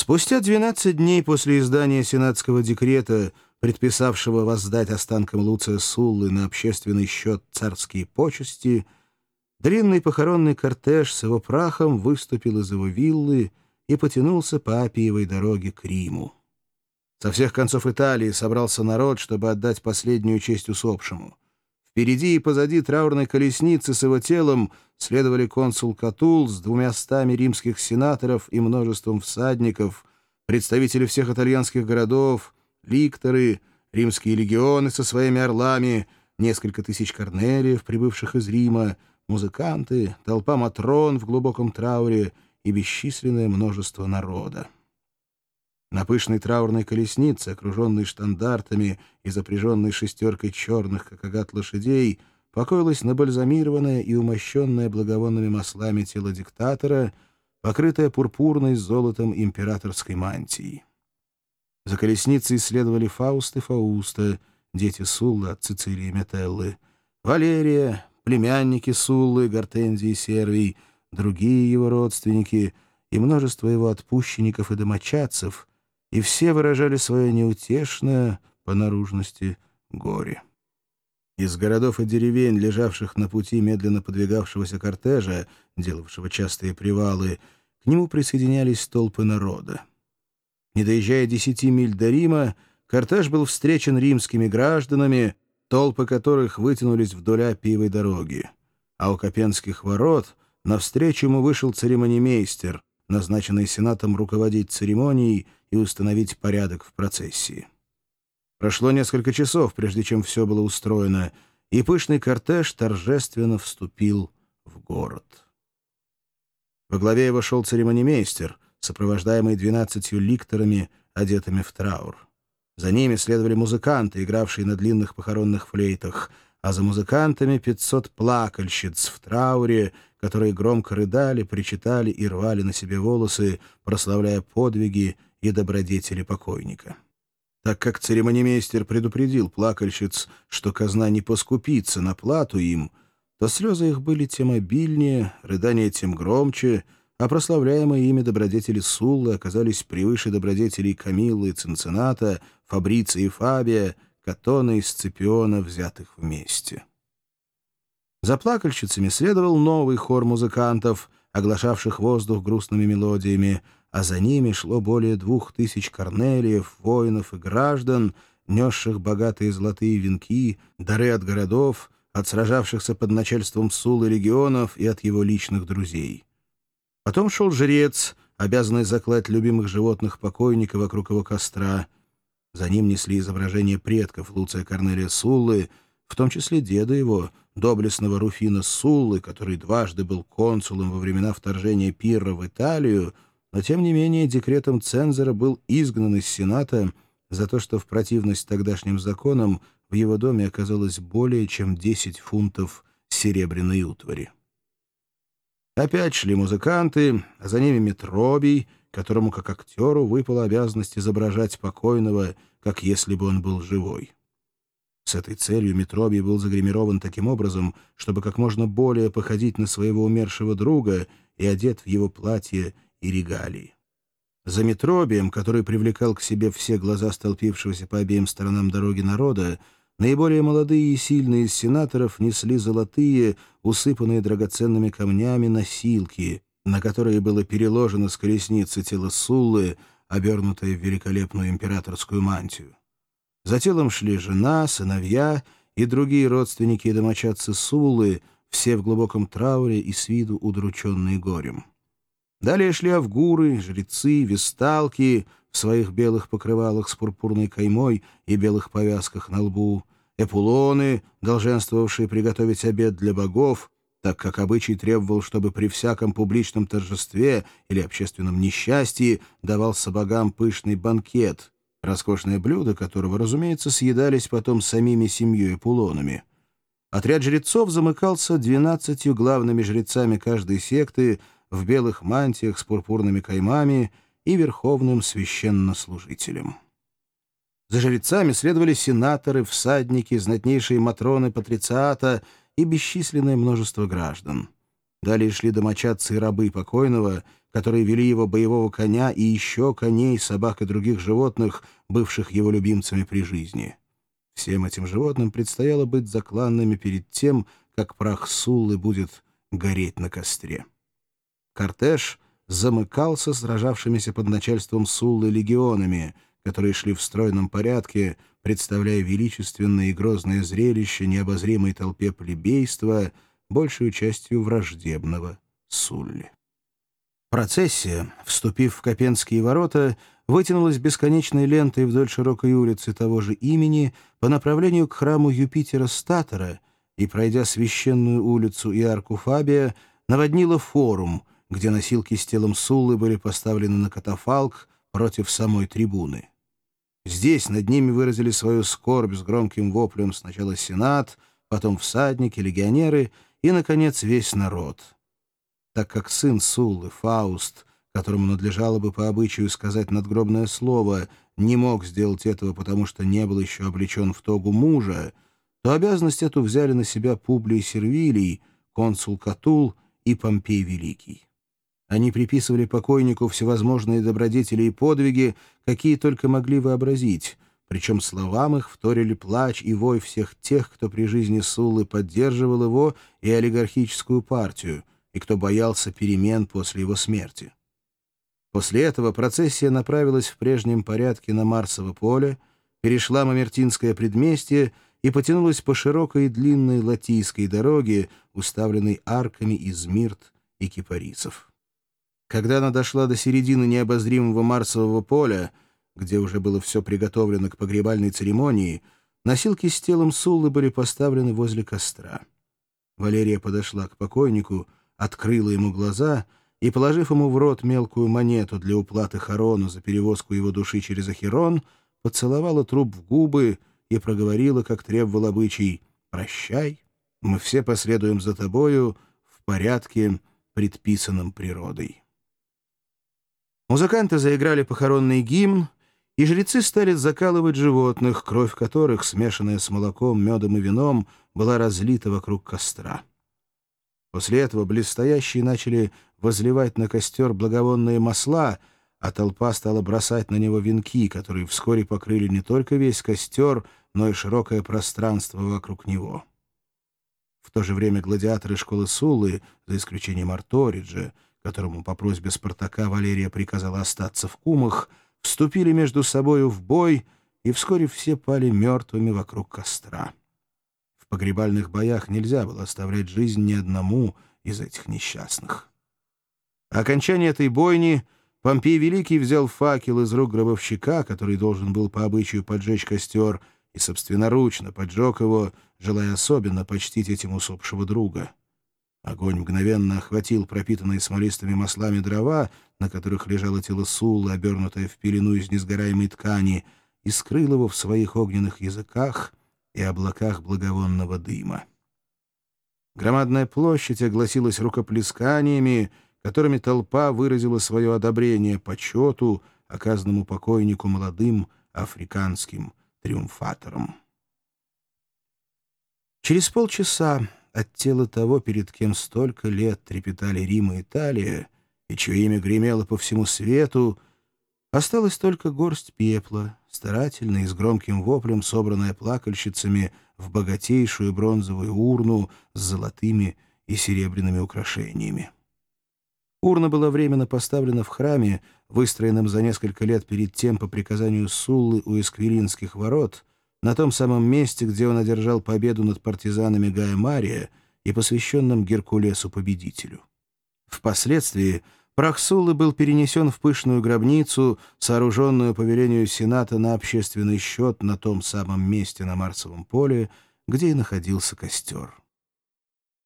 Спустя 12 дней после издания сенатского декрета, предписавшего воздать останкам Луция Суллы на общественный счет царские почести, длинный похоронный кортеж с его прахом выступил из его виллы и потянулся по Апиевой дороге к Риму. Со всех концов Италии собрался народ, чтобы отдать последнюю честь усопшему. Впереди и позади траурной колесницы с его телом следовали консул Катул с двумястами римских сенаторов и множеством всадников, представители всех итальянских городов, ликторы, римские легионы со своими орлами, несколько тысяч корнелиев, прибывших из Рима, музыканты, толпа матрон в глубоком трауре и бесчисленное множество народа. На пышной траурной колеснице, окруженной штандартами и запряженной шестеркой черных, как агат лошадей, покоилось набальзамированное и умощенное благовонными маслами тело диктатора, покрытое пурпурной с золотом императорской мантией. За колесницей следовали Фауст и Фауста, дети Суллы от Цицилии Метеллы, Валерия, племянники Суллы, Гортензии Сервий, другие его родственники и множество его отпущенников и домочадцев — и все выражали свое неутешное по наружности горе. Из городов и деревень, лежавших на пути медленно подвигавшегося кортежа, делавшего частые привалы, к нему присоединялись толпы народа. Не доезжая десяти миль до Рима, кортеж был встречен римскими гражданами, толпы которых вытянулись вдоль Апиевой дороги. А у Копенских ворот навстречу ему вышел церемонимейстер, назначенный Сенатом руководить церемонией и установить порядок в процессии. Прошло несколько часов, прежде чем все было устроено, и пышный кортеж торжественно вступил в город. Во главе его шел церемонимейстер, сопровождаемый двенадцатью ликторами, одетыми в траур. За ними следовали музыканты, игравшие на длинных похоронных флейтах, а за музыкантами пятьсот плакальщиц в трауре, которые громко рыдали, причитали и рвали на себе волосы, прославляя подвиги и добродетели покойника. Так как церемонимейстер предупредил плакальщиц, что казна не поскупится на плату им, то слезы их были тем обильнее, рыдания тем громче, а прославляемые ими добродетели Суллы оказались превыше добродетелей Камиллы и Цинцината, Фабрица и Фабия, Катона и Сципиона, взятых вместе. За плакальщицами следовал новый хор музыкантов, оглашавших воздух грустными мелодиями, а за ними шло более двух тысяч корнелиев, воинов и граждан, несших богатые золотые венки, дары от городов, от сражавшихся под начальством Сулы регионов и от его личных друзей. Потом шел жрец, обязанный заклать любимых животных покойника вокруг его костра. За ним несли изображения предков Луция Корнелия Суллы, в том числе деда его, доблестного Руфина Суллы, который дважды был консулом во времена вторжения Пирра в Италию, но тем не менее декретом цензора был изгнан из Сената за то, что в противность тогдашним законам в его доме оказалось более чем 10 фунтов серебряной утвари. Опять шли музыканты, а за ними Метробий, которому как актеру выпала обязанность изображать покойного, как если бы он был живой. С этой целью Метробий был загримирован таким образом, чтобы как можно более походить на своего умершего друга и одет в его платье и регалии. За Метробием, который привлекал к себе все глаза столпившегося по обеим сторонам дороги народа, наиболее молодые и сильные из сенаторов несли золотые, усыпанные драгоценными камнями носилки, на которые было переложено с колесницы тело Суллы, обернутое в великолепную императорскую мантию. За телом шли жена, сыновья и другие родственники и домочадцы Суллы, все в глубоком трауре и с виду удрученные горем. Далее шли авгуры, жрецы, весталки в своих белых покрывалах с пурпурной каймой и белых повязках на лбу, эпулоны, долженствовавшие приготовить обед для богов, так как обычай требовал, чтобы при всяком публичном торжестве или общественном несчастье давался богам пышный банкет, роскошное блюдо которого, разумеется, съедались потом самими семьей эпулонами. Отряд жрецов замыкался двенадцатью главными жрецами каждой секты, в белых мантиях с пурпурными каймами и верховным священнослужителем. За жрецами следовали сенаторы, всадники, знатнейшие матроны патрициата и бесчисленное множество граждан. Далее шли домочадцы и рабы покойного, которые вели его боевого коня и еще коней, собак и других животных, бывших его любимцами при жизни. Всем этим животным предстояло быть закланными перед тем, как прах Суллы будет гореть на костре. Кортеж замыкался сражавшимися под начальством Суллы легионами, которые шли в стройном порядке, представляя величественное и грозное зрелище необозримой толпе плебейства, большую частью враждебного Сулли. Процессия, вступив в Копенские ворота, вытянулась бесконечной лентой вдоль широкой улицы того же имени по направлению к храму Юпитера Статора и, пройдя священную улицу и арку Фабия, наводнила форум, где носилки с телом Суллы были поставлены на катафалк против самой трибуны. Здесь над ними выразили свою скорбь с громким воплем сначала Сенат, потом всадники, легионеры и, наконец, весь народ — так как сын Суллы, Фауст, которому надлежало бы по обычаю сказать надгробное слово, не мог сделать этого, потому что не был еще облечен в тогу мужа, то обязанность эту взяли на себя Публий Сервилий, консул Катул и Помпей Великий. Они приписывали покойнику всевозможные добродетели и подвиги, какие только могли вообразить, причем словам их вторили плач и вой всех тех, кто при жизни Суллы поддерживал его и олигархическую партию — и кто боялся перемен после его смерти. После этого процессия направилась в прежнем порядке на Марсово поле, перешла Мамертинское предместье и потянулась по широкой и длинной латийской дороге, уставленной арками из мирт и кипарисов. Когда она дошла до середины необозримого Марсового поля, где уже было все приготовлено к погребальной церемонии, носилки с телом Суллы были поставлены возле костра. Валерия подошла к покойнику — открыла ему глаза и, положив ему в рот мелкую монету для уплаты Харону за перевозку его души через Ахерон, поцеловала труп в губы и проговорила, как требовал обычай, «Прощай, мы все последуем за тобою в порядке, предписанном природой». Музыканты заиграли похоронный гимн, и жрецы стали закалывать животных, кровь которых, смешанная с молоком, медом и вином, была разлита вокруг костра. После этого блестящие начали возливать на костер благовонные масла, а толпа стала бросать на него венки, которые вскоре покрыли не только весь костер, но и широкое пространство вокруг него. В то же время гладиаторы школы Сулы, за исключением Арториджа, которому по просьбе Спартака Валерия приказала остаться в кумах, вступили между собою в бой, и вскоре все пали мертвыми вокруг костра погребальных боях нельзя было оставлять жизнь ни одному из этих несчастных. Окончание этой бойни Помпей Великий взял факел из рук гробовщика, который должен был по обычаю поджечь костер, и собственноручно поджег его, желая особенно почтить этим усопшего друга. Огонь мгновенно охватил пропитанные смолистыми маслами дрова, на которых лежало тело Суллы, обернутое в пелену из несгораемой ткани, и скрыл его в своих огненных языках — и облаках благовонного дыма. Громадная площадь огласилась рукоплесканиями, которыми толпа выразила свое одобрение почету, оказанному покойнику молодым африканским триумфатором. Через полчаса от тела того, перед кем столько лет трепетали Рим и Италия, и чье имя гремело по всему свету, Осталась только горсть пепла, старательно и с громким воплем, собранная плакальщицами в богатейшую бронзовую урну с золотыми и серебряными украшениями. Урна была временно поставлена в храме, выстроенном за несколько лет перед тем по приказанию Суллы у Эсквилинских ворот, на том самом месте, где он одержал победу над партизанами Гая Мария и посвященном Геркулесу-победителю. Впоследствии Прах был перенесен в пышную гробницу, сооруженную по велению Сената на общественный счет на том самом месте на Марсовом поле, где и находился костер.